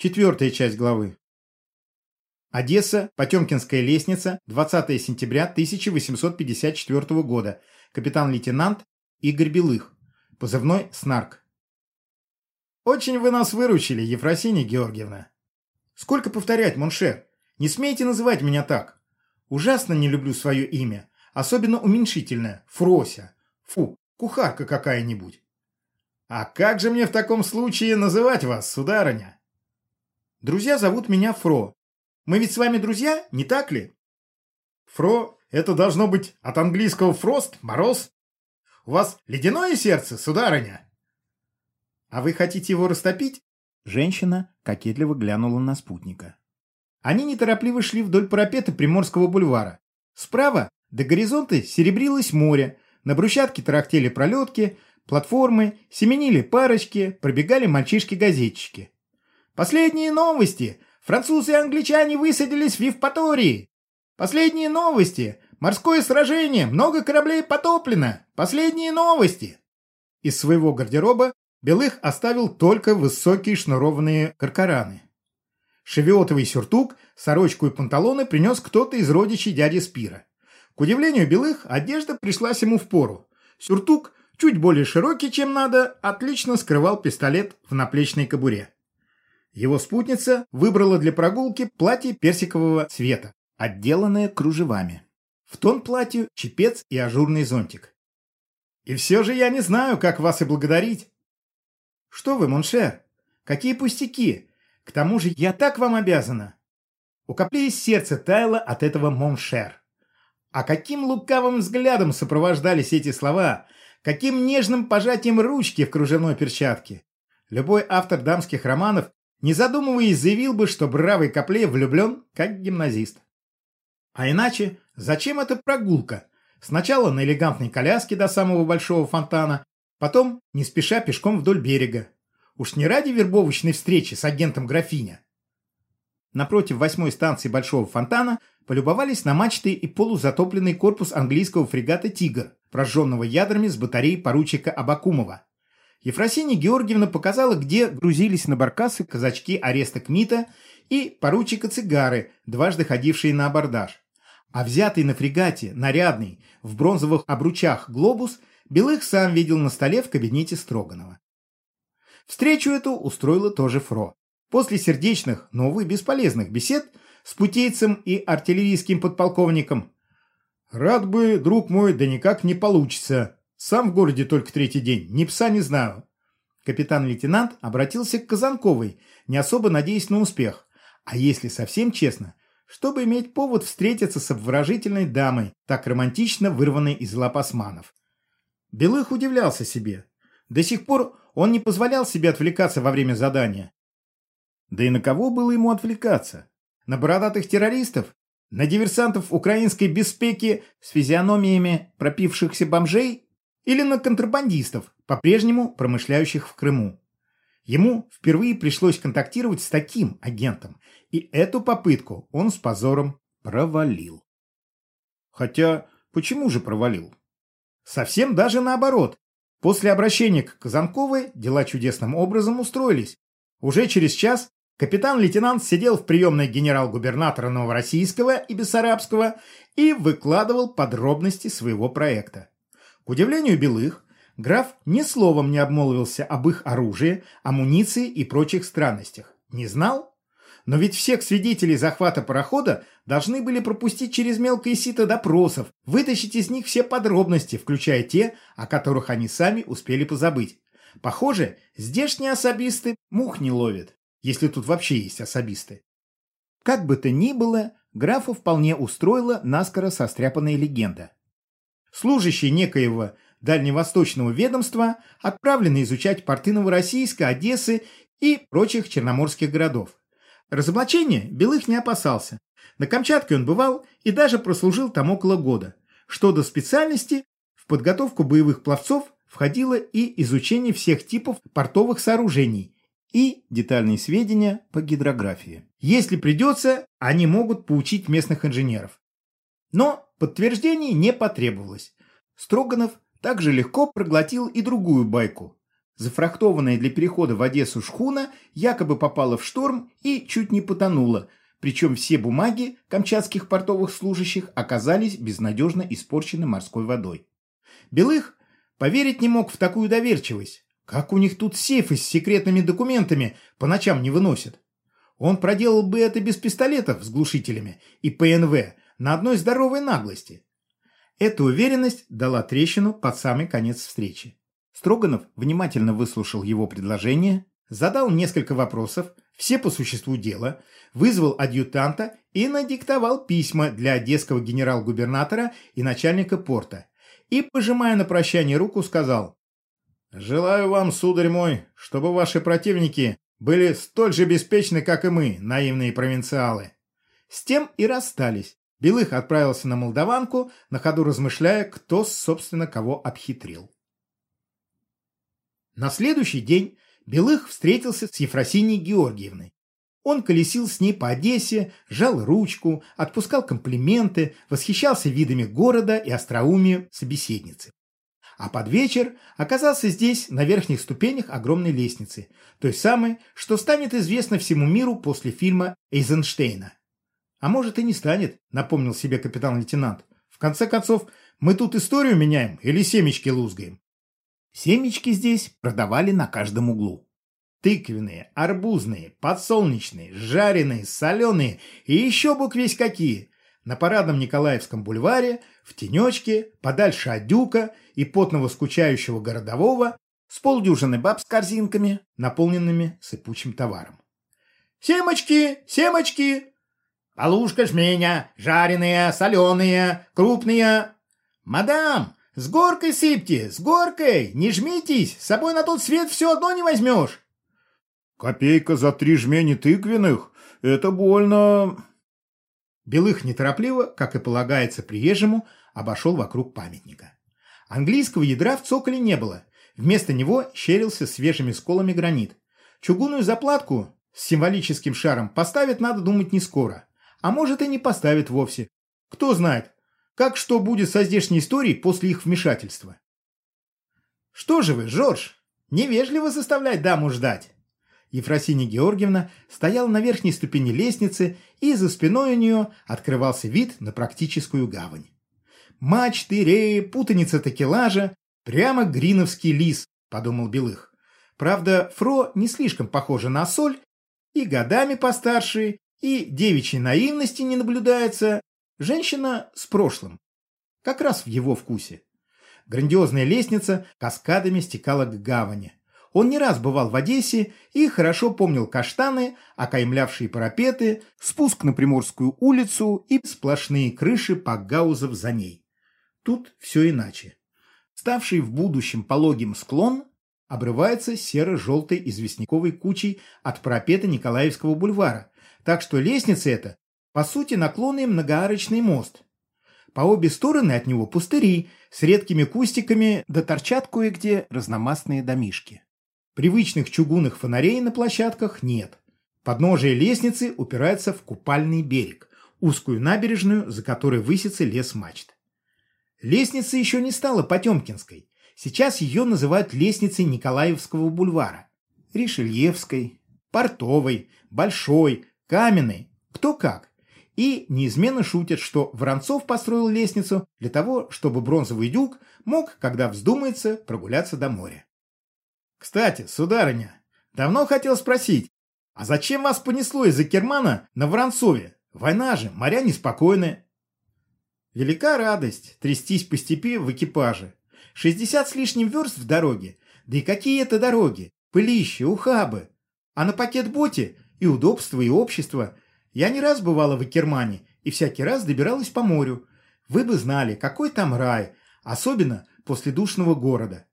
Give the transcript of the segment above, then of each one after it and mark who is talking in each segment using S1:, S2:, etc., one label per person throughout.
S1: Четвертая часть главы. Одесса, Потемкинская лестница, 20 сентября 1854 года. Капитан-лейтенант Игорь Белых. Позывной «Снарк». Очень вы нас выручили, Ефросинья Георгиевна. Сколько повторять, mon cher? Не смейте называть меня так. Ужасно не люблю свое имя, особенно уменьшительное, Фрося. Фу, кухарка какая-нибудь. А как же мне в таком случае называть вас, сударыня? Друзья зовут меня Фро. Мы ведь с вами друзья, не так ли? Фро – это должно быть от английского фрост, мороз. У вас ледяное сердце, сударыня? А вы хотите его растопить? Женщина кокетливо глянула на спутника. Они неторопливо шли вдоль парапета Приморского бульвара. Справа до горизонта серебрилось море, на брусчатке тарахтели пролетки, платформы, семенили парочки, пробегали мальчишки-газетчики. Последние новости. Французы и англичане высадились в Евпатории. Последние новости. Морское сражение. Много кораблей потоплено. Последние новости. Из своего гардероба Белых оставил только высокие шнурованные каркараны. Шевиотовый сюртук, сорочку и панталоны принес кто-то из родичей дяди Спира. К удивлению Белых, одежда пришлась ему в пору. Сюртук, чуть более широкий, чем надо, отлично скрывал пистолет в наплечной кобуре. Его спутница выбрала для прогулки платье персикового цвета, отделанное кружевами. В тон платью чепец и ажурный зонтик. «И все же я не знаю, как вас и благодарить». «Что вы, mon cher? Какие пустяки! К тому же я так вам обязана!» У каплея сердце таяло от этого mon cher. А каким лукавым взглядом сопровождались эти слова, каким нежным пожатием ручки в кружевной перчатке. Любой автор дамских романов не задумываясь, заявил бы, что бравый каплей влюблен, как гимназист. А иначе, зачем эта прогулка? Сначала на элегантной коляске до самого большого фонтана, потом не спеша пешком вдоль берега. Уж не ради вербовочной встречи с агентом графиня. Напротив восьмой станции Большого фонтана полюбовались на мачты и полузатопленный корпус английского фрегата «Тигр», прожженного ядрами с батареи поручика Абакумова. Ефросинья Георгиевна показала, где грузились на баркасы казачки ареста Кмита и поручика Цигары, дважды ходившие на абордаж. А взятый на фрегате, нарядный, в бронзовых обручах глобус, Белых сам видел на столе в кабинете Строганова. Встречу эту устроила тоже Фро. После сердечных, но, увы, бесполезных бесед с путейцем и артиллерийским подполковником. «Рад бы, друг мой, да никак не получится», сам в городе только третий день, ни пса не знаю. Капитан-лейтенант обратился к Казанковой, не особо надеясь на успех. А если совсем честно, чтобы иметь повод встретиться с обворожительной дамой, так романтично вырванной из лап османов. Белых удивлялся себе. До сих пор он не позволял себе отвлекаться во время задания. Да и на кого было ему отвлекаться? На бородатых террористов? На диверсантов украинской беспеки с физиономиями пропившихся бомжей или на контрабандистов, по-прежнему промышляющих в Крыму. Ему впервые пришлось контактировать с таким агентом, и эту попытку он с позором провалил. Хотя, почему же провалил? Совсем даже наоборот. После обращения к Казанковой дела чудесным образом устроились. Уже через час капитан-лейтенант сидел в приемной генерал-губернатора Новороссийского и Бессарабского и выкладывал подробности своего проекта. К удивлению Белых, граф ни словом не обмолвился об их оружии, амуниции и прочих странностях. Не знал? Но ведь всех свидетелей захвата парохода должны были пропустить через мелкое сито допросов, вытащить из них все подробности, включая те, о которых они сами успели позабыть. Похоже, здешние особисты мух не ловят, если тут вообще есть особисты. Как бы то ни было, графу вполне устроила наскоро состряпанная легенда – служащий некоего дальневосточного ведомства, отправленный изучать порты Новороссийска, Одессы и прочих черноморских городов. Разоблачения Белых не опасался. На Камчатке он бывал и даже прослужил там около года. Что до специальности, в подготовку боевых пловцов входило и изучение всех типов портовых сооружений и детальные сведения по гидрографии. Если придется, они могут поучить местных инженеров. Но подтверждений не потребовалось. Строганов также легко проглотил и другую байку. Зафрахтованная для перехода в Одессу шхуна якобы попала в шторм и чуть не потонула, причем все бумаги камчатских портовых служащих оказались безнадежно испорчены морской водой. Белых поверить не мог в такую доверчивость. Как у них тут сейфы с секретными документами по ночам не выносят? Он проделал бы это без пистолетов с глушителями и ПНВ на одной здоровой наглости. Эта уверенность дала трещину под самый конец встречи. Строганов внимательно выслушал его предложение, задал несколько вопросов, все по существу дела, вызвал адъютанта и надиктовал письма для одесского генерал-губернатора и начальника порта. И, пожимая на прощание руку, сказал «Желаю вам, сударь мой, чтобы ваши противники были столь же беспечны, как и мы, наивные провинциалы». С тем и расстались. Белых отправился на Молдаванку, на ходу размышляя, кто, собственно, кого обхитрил. На следующий день Белых встретился с Ефросиней Георгиевной. Он колесил с ней по Одессе, жал ручку, отпускал комплименты, восхищался видами города и остроумием собеседницы. А под вечер оказался здесь, на верхних ступенях огромной лестницы, той самой, что станет известно всему миру после фильма Эйзенштейна. А может и не станет, напомнил себе капитан-лейтенант. В конце концов, мы тут историю меняем или семечки лузгаем? Семечки здесь продавали на каждом углу. Тыквенные, арбузные, подсолнечные, жареные, соленые и еще бог весь какие. На парадном Николаевском бульваре, в тенечке, подальше от дюка и потного скучающего городового, с полдюжины баб с корзинками, наполненными сыпучим товаром. «Семочки! Семочки! Полушка жменя, жареные, соленые, крупные!» «Мадам, «С горкой сыпьте, с горкой! Не жмитесь, с собой на тот свет все одно не возьмешь!»
S2: «Копейка за три жмени тыквенных? Это больно...»
S1: Белых неторопливо, как и полагается приезжему, обошел вокруг памятника. Английского ядра в цоколе не было. Вместо него щерился свежими сколами гранит. Чугунную заплатку с символическим шаром поставить, надо думать, не скоро. А может и не поставит вовсе. Кто знает, как что будет со здешней историей после их вмешательства? Что же вы, Жорж, невежливо заставлять даму ждать. Ефросинья Георгиевна стояла на верхней ступени лестницы, и за спиной у нее открывался вид на практическую гавань. Мачты, реи, путаница такелажа, прямо гриновский лис, подумал Белых. Правда, Фро не слишком похожа на соль, и годами постарше, и девичьей наивности не наблюдается, Женщина с прошлым. Как раз в его вкусе. Грандиозная лестница каскадами стекала к гавани. Он не раз бывал в Одессе и хорошо помнил каштаны, окаймлявшие парапеты, спуск на Приморскую улицу и сплошные крыши пакгаузов за ней. Тут все иначе. Ставший в будущем пологим склон обрывается серо-желтой известняковой кучей от парапета Николаевского бульвара, так что лестница эта по сути, наклонный многоарочный мост. По обе стороны от него пустыри с редкими кустиками, да торчат кое-где разномастные домишки. Привычных чугунных фонарей на площадках нет. Подножие лестницы упирается в купальный берег, узкую набережную, за которой высится лес мачт. Лестница еще не стала Потемкинской. Сейчас ее называют лестницей Николаевского бульвара. Ришельевской, Портовой, Большой, Каменной, кто как и неизменно шутят, что Воронцов построил лестницу для того, чтобы бронзовый дюк мог, когда вздумается, прогуляться до моря. Кстати, сударыня, давно хотел спросить, а зачем вас понесло из-за Кермана на Воронцове? Война же, моря неспокойны. Велика радость трястись по степи в экипаже. Шестьдесят с лишним верст в дороге. Да и какие это дороги? Пылище, ухабы. А на пакет-боте и удобство, и общество – я не раз бывала в Акермане и всякий раз добиралась по морю. Вы бы знали, какой там рай, особенно после душного города.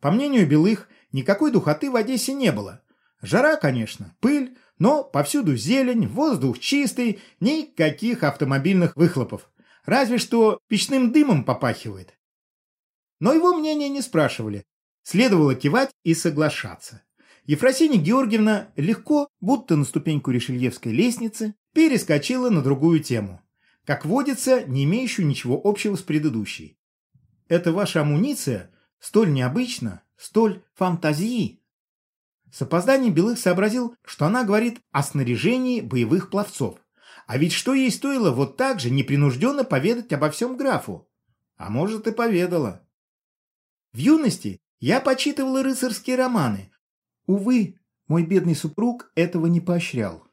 S1: По мнению Белых, никакой духоты в Одессе не было. Жара, конечно, пыль, но повсюду зелень, воздух чистый, никаких автомобильных выхлопов. Разве что печным дымом попахивает. Но его мнение не спрашивали. Следовало кивать и соглашаться. Ефросинья Георгиевна легко, будто на ступеньку решельевской лестницы, перескочила на другую тему. Как водится, не имеющую ничего общего с предыдущей. «Это ваша амуниция столь необычна, столь фантазии. С опозданием Белых сообразил, что она говорит о снаряжении боевых пловцов. А ведь что ей стоило вот так же непринужденно поведать обо всем графу? А может и поведала. В юности я почитывала рыцарские романы. Увы, мой бедный супруг этого не поощрял.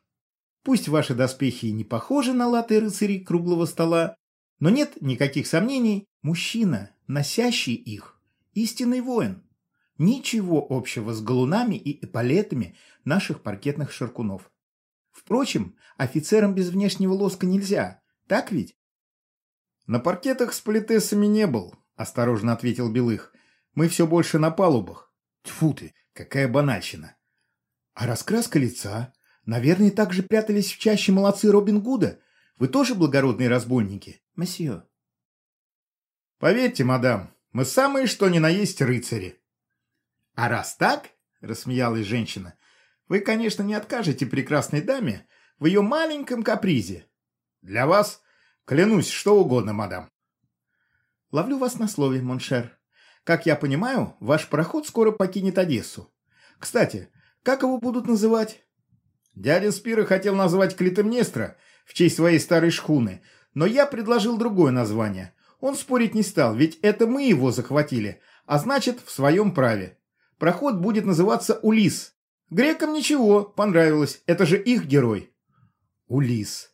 S1: Пусть ваши доспехи и не похожи на латы рыцарей круглого стола, но нет никаких сомнений, мужчина, носящий их, истинный воин. Ничего общего с галунами и эполетами наших паркетных шаркунов. Впрочем, офицерам без внешнего лоска нельзя, так ведь?
S2: На паркетах с политесами не был, осторожно ответил Белых. Мы все больше на палубах.
S1: Тьфу ты, какая банальщина. А раскраска лица? Наверное, так же прятались в чаще молодцы Робин Гуда. Вы тоже благородные разбойники, месье?
S2: Поверьте, мадам, мы самые что ни на есть рыцари.
S1: А раз так, рассмеялась женщина, вы, конечно, не откажете прекрасной даме в ее маленьком капризе.
S2: Для вас клянусь что угодно, мадам.
S1: Ловлю вас на слове, mon cher. Как я понимаю, ваш пароход скоро покинет Одессу. Кстати, как его будут называть?
S2: Дядя Спира хотел назвать Клитемнестра в честь своей старой шхуны, но я предложил другое название. Он спорить не стал, ведь это мы его захватили, а значит, в своем праве. Проход будет называться Улис, Грекам ничего, понравилось, это же их герой.
S1: Улис.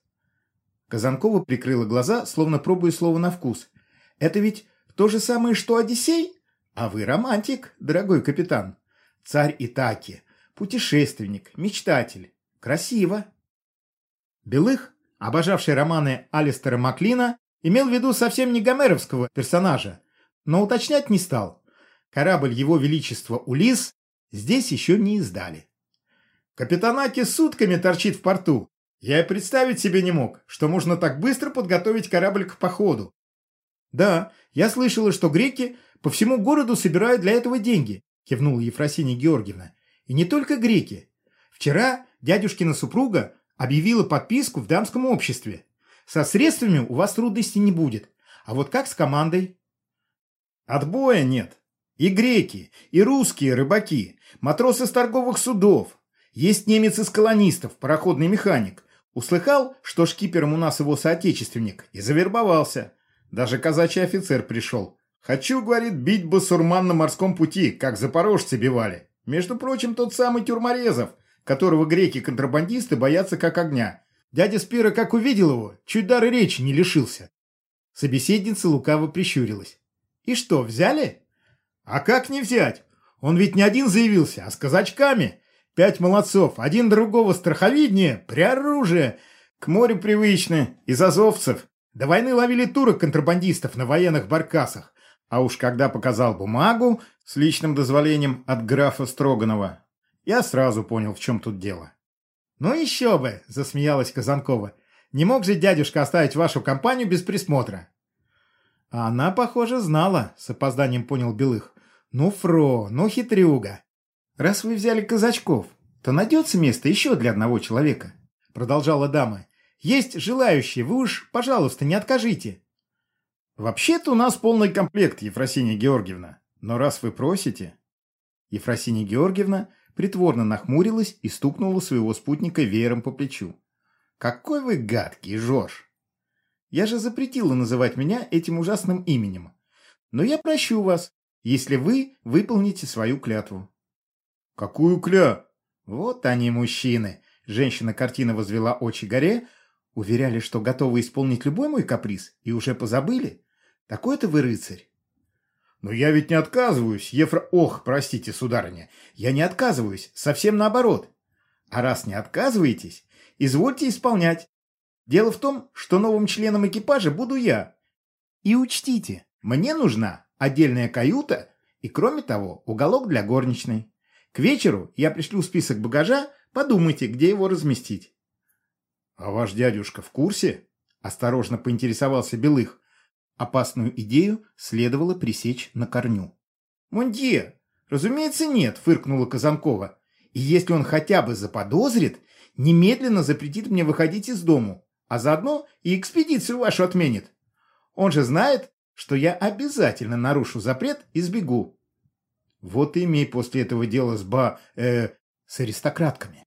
S1: Казанкова прикрыла глаза, словно пробуя слово на вкус. Это ведь то же самое, что Одиссей? А вы романтик, дорогой капитан. Царь Итаки, путешественник, мечтатель. Красиво. Белых, обожавший романы Алистера Маклина, имел в виду совсем не гомеровского персонажа, но уточнять не стал. Корабль Его Величества Улис здесь еще не издали.
S2: Капитанаки сутками торчит в порту. Я и представить себе не мог, что можно так быстро подготовить корабль к походу.
S1: Да, я слышала, что греки по всему городу собирают для этого деньги, кивнула Ефросинья Георгиевна. И не только греки. Вчера дядюшкина супруга объявила подписку в дамском обществе. Со средствами у вас трудностей не будет. А вот как с командой?
S2: Отбоя нет. И греки, и русские рыбаки, матросы с торговых судов. Есть немец из колонистов, пароходный механик. Услыхал, что шкипером у нас его соотечественник, и завербовался. Даже казачий офицер пришел. Хочу, говорит, бить басурман на морском пути, как запорожцы бивали. Между прочим, тот самый Тюрморезов, которого греки-контрабандисты боятся как огня. Дядя Спира, как увидел его, чуть дары речи не лишился.
S1: Собеседница лукаво прищурилась. «И что, взяли?»
S2: А как не взять? Он ведь не один заявился, а с казачками. Пять молодцов, один другого страховиднее, при оружии. К морю привычны, из азовцев. До войны ловили турок-контрабандистов на военных баркасах. А уж когда показал бумагу с личным дозволением от графа Строганова, я сразу понял, в чем тут дело.
S1: «Ну еще бы!» – засмеялась Казанкова. «Не мог же дядюшка оставить вашу компанию без присмотра?» А она, похоже, знала, с опозданием понял Белых. «Ну, Фро, ну, хитрюга. Раз вы взяли казачков, то найдется место еще для одного человека», продолжала дама. «Есть желающие, вы уж, пожалуйста, не откажите».
S2: «Вообще-то у нас полный комплект, Ефросинья Георгиевна. Но раз вы просите...»
S1: Ефросинья Георгиевна притворно нахмурилась и стукнула своего спутника веером по плечу. «Какой вы гадкий, Жорж! Я же запретила называть меня этим ужасным именем. Но я прощу вас, если вы выполните свою клятву.
S2: Какую кля?
S1: Вот они, мужчины. Женщина картина возвела очи горе, уверяли, что готовы исполнить любой мой каприз, и уже позабыли. Такой-то вы рыцарь.
S2: Но я ведь не отказываюсь, Ефра... Ох, простите, сударыня,
S1: я не отказываюсь, совсем наоборот. А раз не отказываетесь, извольте исполнять. Дело в том, что новым членом экипажа буду я. И учтите, мне нужна отдельная каюта и, кроме того, уголок для горничной. К вечеру я пришлю список багажа, подумайте, где его разместить.
S2: — А ваш дядюшка в курсе?
S1: — осторожно поинтересовался Белых. Опасную идею следовало пресечь на корню. — Мундье, разумеется, нет, — фыркнула Казанкова. — И если он хотя бы заподозрит, немедленно запретит мне выходить из дому, а заодно и экспедицию вашу отменит. Он же знает, что я обязательно нарушу запрет и сбегу.
S2: Вот и имей после этого дело с ба... э... с аристократками.